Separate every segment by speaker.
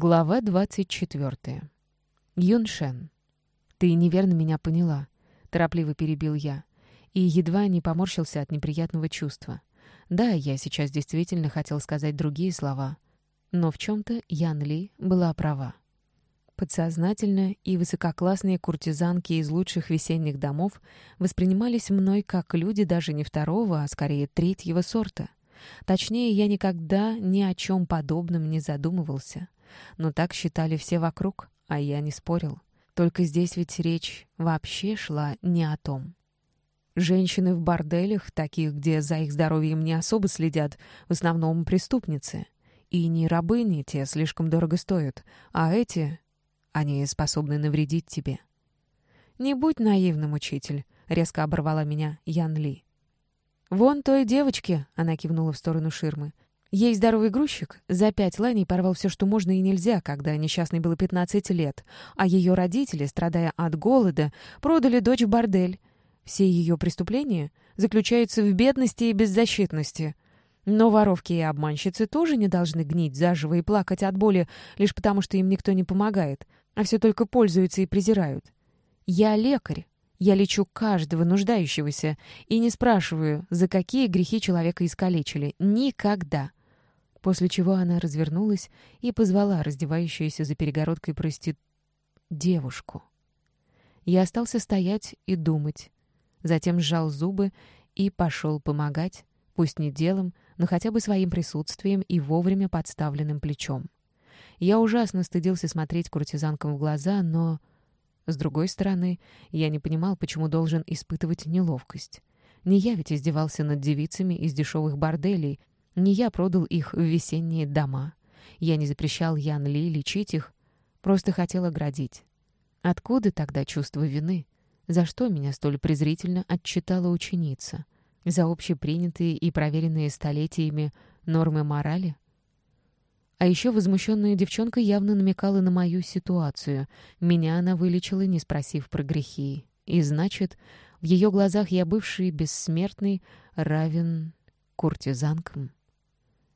Speaker 1: Глава 24. Юншен. «Ты неверно меня поняла», — торопливо перебил я, и едва не поморщился от неприятного чувства. Да, я сейчас действительно хотел сказать другие слова, но в чем-то Ян Ли была права. Подсознательно и высококлассные куртизанки из лучших весенних домов воспринимались мной как люди даже не второго, а скорее третьего сорта. Точнее, я никогда ни о чем подобном не задумывался. Но так считали все вокруг, а я не спорил. Только здесь ведь речь вообще шла не о том. Женщины в борделях, таких, где за их здоровьем не особо следят, в основном преступницы. И не рабыни, те слишком дорого стоят, а эти, они способны навредить тебе. «Не будь наивным, учитель», — резко оборвала меня Ян Ли. «Вон той девочке», — она кивнула в сторону ширмы, Ей здоровый грузчик за пять ланей порвал все, что можно и нельзя, когда несчастной было 15 лет, а ее родители, страдая от голода, продали дочь в бордель. Все ее преступления заключаются в бедности и беззащитности. Но воровки и обманщицы тоже не должны гнить заживо и плакать от боли лишь потому, что им никто не помогает, а все только пользуются и презирают. Я лекарь. Я лечу каждого нуждающегося и не спрашиваю, за какие грехи человека искалечили. Никогда. После чего она развернулась и позвала раздевающуюся за перегородкой прости... девушку. Я остался стоять и думать. Затем сжал зубы и пошел помогать, пусть не делом, но хотя бы своим присутствием и вовремя подставленным плечом. Я ужасно стыдился смотреть куртизанкам в глаза, но... С другой стороны, я не понимал, почему должен испытывать неловкость. Не я ведь издевался над девицами из дешевых борделей, не я продал их в весенние дома. Я не запрещал Ян Ли лечить их, просто хотел оградить. Откуда тогда чувство вины? За что меня столь презрительно отчитала ученица? За общепринятые и проверенные столетиями нормы морали? А еще возмущенная девчонка явно намекала на мою ситуацию. Меня она вылечила, не спросив про грехи. И значит, в ее глазах я бывший бессмертный равен куртизанкам.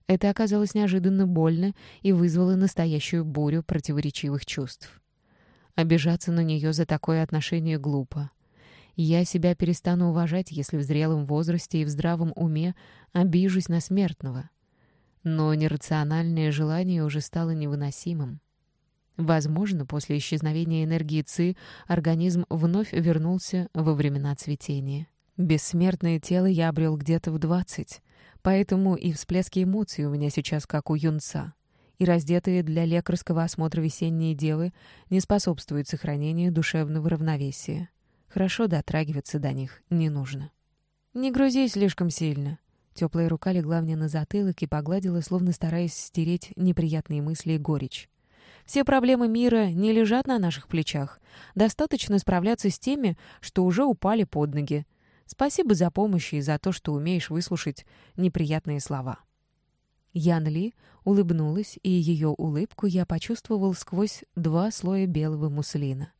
Speaker 1: Это оказалось неожиданно больно и вызвало настоящую бурю противоречивых чувств. Обижаться на нее за такое отношение глупо. Я себя перестану уважать, если в зрелом возрасте и в здравом уме обижусь на смертного. Но нерациональное желание уже стало невыносимым. Возможно, после исчезновения энергии ЦИ организм вновь вернулся во времена цветения. Бессмертное тело я обрел где-то в двадцать, Поэтому и всплески эмоций у меня сейчас как у юнца. И раздетые для лекарского осмотра весенние девы не способствуют сохранению душевного равновесия. Хорошо дотрагиваться до них не нужно. «Не грузись слишком сильно». Теплая рука легла мне на затылок и погладила, словно стараясь стереть неприятные мысли и горечь. «Все проблемы мира не лежат на наших плечах. Достаточно справляться с теми, что уже упали под ноги. Спасибо за помощь и за то, что умеешь выслушать неприятные слова». Ян Ли улыбнулась, и ее улыбку я почувствовал сквозь два слоя белого муслина.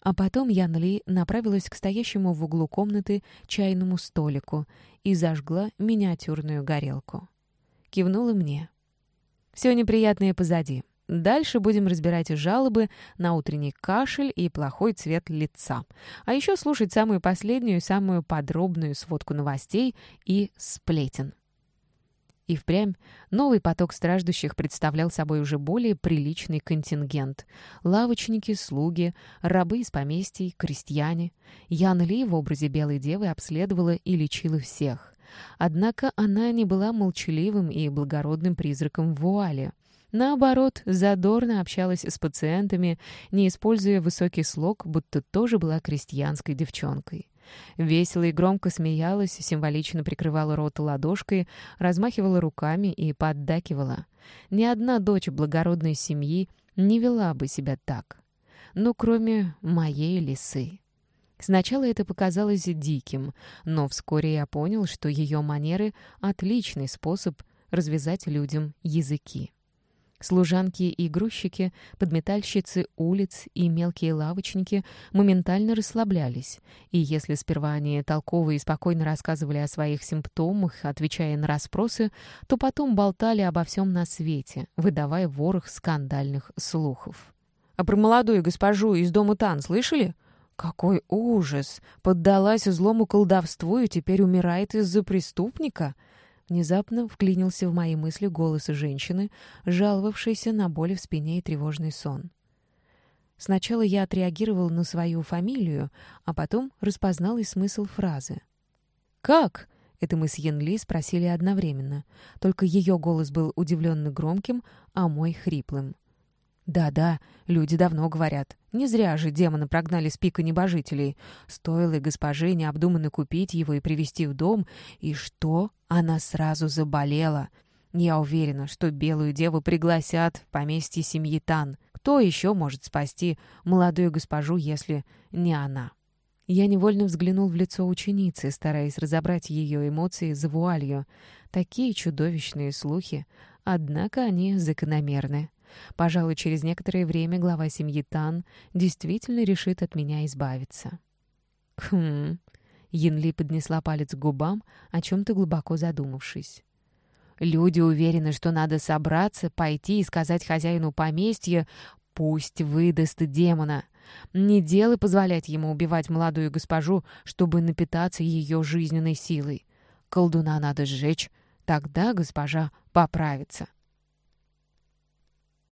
Speaker 1: А потом Ян Ли направилась к стоящему в углу комнаты чайному столику и зажгла миниатюрную горелку. Кивнула мне. «Все неприятное позади. Дальше будем разбирать жалобы на утренний кашель и плохой цвет лица. А еще слушать самую последнюю, самую подробную сводку новостей и сплетен. И впрямь новый поток страждущих представлял собой уже более приличный контингент. Лавочники, слуги, рабы из поместий, крестьяне. Ян Ли в образе белой девы обследовала и лечила всех. Однако она не была молчаливым и благородным призраком в вуале. Наоборот, задорно общалась с пациентами, не используя высокий слог, будто тоже была крестьянской девчонкой. Весело и громко смеялась, символично прикрывала рот ладошкой, размахивала руками и поддакивала. Ни одна дочь благородной семьи не вела бы себя так. Ну, кроме моей лисы. Сначала это показалось диким, но вскоре я понял, что ее манеры — отличный способ развязать людям языки. Служанки и грузчики, подметальщицы улиц и мелкие лавочники моментально расслаблялись, и если сперва они толково и спокойно рассказывали о своих симптомах, отвечая на расспросы, то потом болтали обо всем на свете, выдавая ворох скандальных слухов. «А про молодую госпожу из дома Тан слышали?» «Какой ужас! Поддалась злому колдовству и теперь умирает из-за преступника!» Внезапно вклинился в мои мысли голос женщины, жаловавшейся на боли в спине и тревожный сон. Сначала я отреагировал на свою фамилию, а потом распознал и смысл фразы. «Как?» — это мы с Йен спросили одновременно, только ее голос был удивленно громким, а мой — хриплым. Да-да, люди давно говорят. Не зря же демона прогнали с пика небожителей. Стоило госпоже необдуманно купить его и привезти в дом, и что? Она сразу заболела. Я уверена, что белую деву пригласят в поместье семьи Тан. Кто еще может спасти молодую госпожу, если не она? Я невольно взглянул в лицо ученицы, стараясь разобрать ее эмоции за вуалью. Такие чудовищные слухи, однако они закономерны. Пожалуй, через некоторое время глава семьи Тан действительно решит от меня избавиться. Хм. Янли поднесла палец к губам, о чем-то глубоко задумавшись. Люди уверены, что надо собраться, пойти и сказать хозяину поместья «пусть выдаст демона». Не дело позволять ему убивать молодую госпожу, чтобы напитаться ее жизненной силой. Колдуна надо сжечь, тогда госпожа поправится.